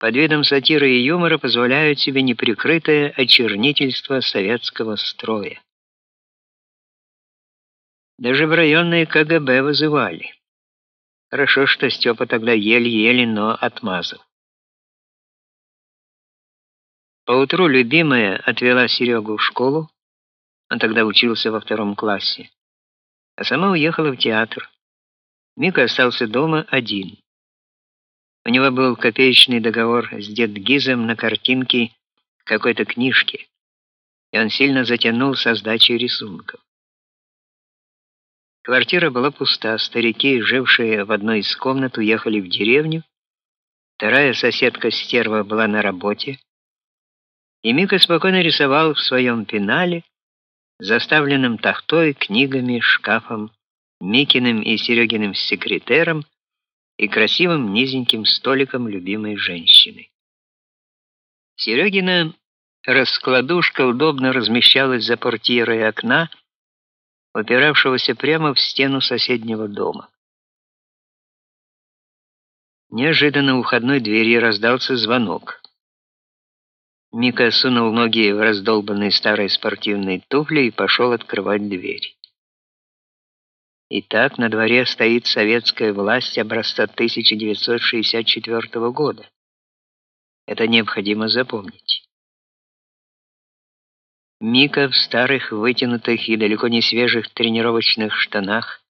под видом сатиры и юмора позволяют себе неприкрытое очернительство советского строя. Даже в районные КГБ вызывали. Хорошо, что Степа тогда еле-еле, но отмазал. Поутру любимая отвела Серегу в школу, он тогда учился во втором классе, а сама уехала в театр. Мика остался дома один. У него был копеечный договор с дед Гизом на картинке какой-то книжки, и он сильно затянул со сдачей рисунков. Квартира была пуста, старики, жившие в одной из комнат, уехали в деревню. Вторая соседка стерва была на работе. И Мика спокойно рисовал в своем пенале, заставленном тахтой, книгами, шкафом, Микиным и Серегиным секретером и красивым низеньким столиком любимой женщины. Серегина раскладушка удобно размещалась за портьерой окна, упиравшегося прямо в стену соседнего дома. Неожиданно у входной двери раздался звонок. Мика сунул ноги в раздолбанные старые спортивные туфли и пошел открывать дверь. Итак, на дворе стоит советская власть образца 1964 года. Это необходимо запомнить. Мика в старых, вытянутых и далеко не свежих тренировочных штанах,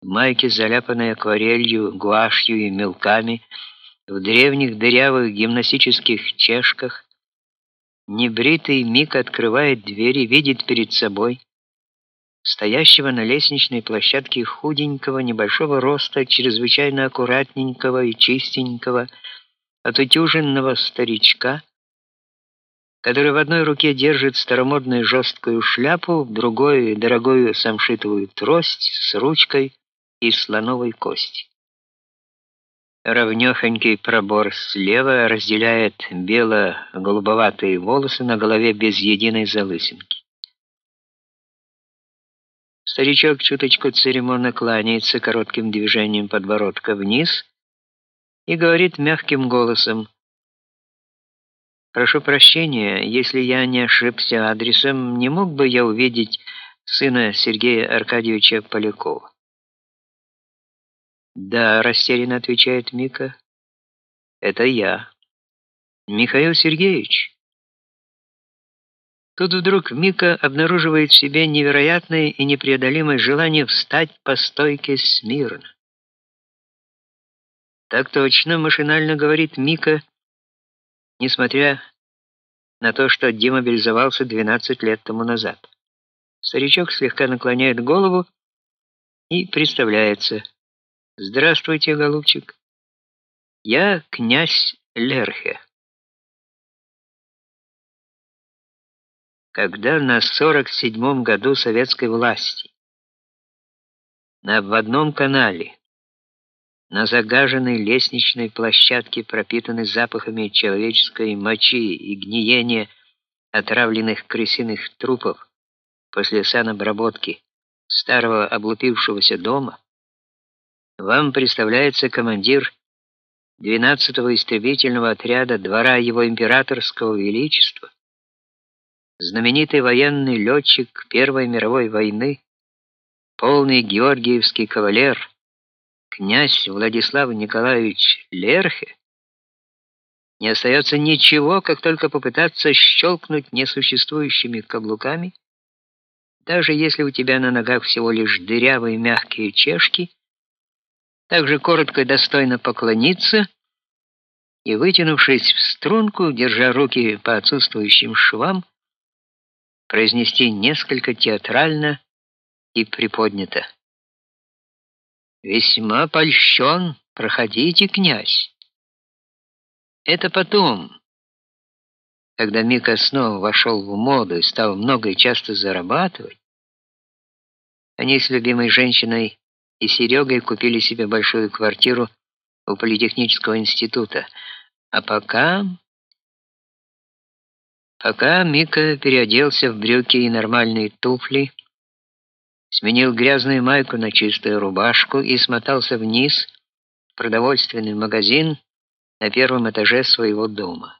майке, заляпанной акварелью, гуашью и мелками, в древних дырявых гимнастических чешках, небритый Мика открывает дверь и видит перед собой стоящего на лестничной площадке худенького, небольшого роста, чрезвычайно аккуратненького и чистенького, отутюженного старичка, который в одной руке держит старомодную жесткую шляпу, в другой дорогую самшитовую трость с ручкой из слоновой кости. Ровнёхонький пробор слева разделяет бело-голубоватые волосы на голове без единой залысинки. Старичок чуточку церемонно кланяется коротким движением подбородка вниз и говорит мягким голосом: Прошу прощения, если я не ошибся адресом, не мог бы я увидеть сына Сергея Аркадьевича Полякова? Да, растерянно отвечает Мика. Это я. Михаил Сергеевич. Тут вдруг Мика обнаруживает в себе невероятное и непреодолимое желание встать по стойке смирно. Так точно, машинально говорит Мика несмотря на то, что демобилизовался 12 лет тому назад. Старичок слегка наклоняет голову и представляется. Здравствуйте, голубчик. Я князь Лерхе. Когда на 47-м году советской власти. На обводном канале на загаженной лестничной площадке, пропитанной запахами человеческой мочи и гниения отравленных крысиных трупов после санобработки старого облупившегося дома, вам представляется командир 12-го истребительного отряда двора его императорского величества, знаменитый военный летчик Первой мировой войны, полный георгиевский кавалер князь Владислав Николаевич Лерхе, не остается ничего, как только попытаться щелкнуть несуществующими каблуками, даже если у тебя на ногах всего лишь дырявые мягкие чешки, также коротко и достойно поклониться и, вытянувшись в струнку, держа руки по отсутствующим швам, произнести несколько театрально и приподнято. Весьма польщен. Проходите, князь. Это потом, когда Мика снова вошел в моду и стал много и часто зарабатывать, они с любимой женщиной и Серегой купили себе большую квартиру у политехнического института. А пока пока Мика переоделся в брюки и нормальные туфли, сменил грязную майку на чистую рубашку и смотался вниз в продовольственный магазин на первом этаже своего дома.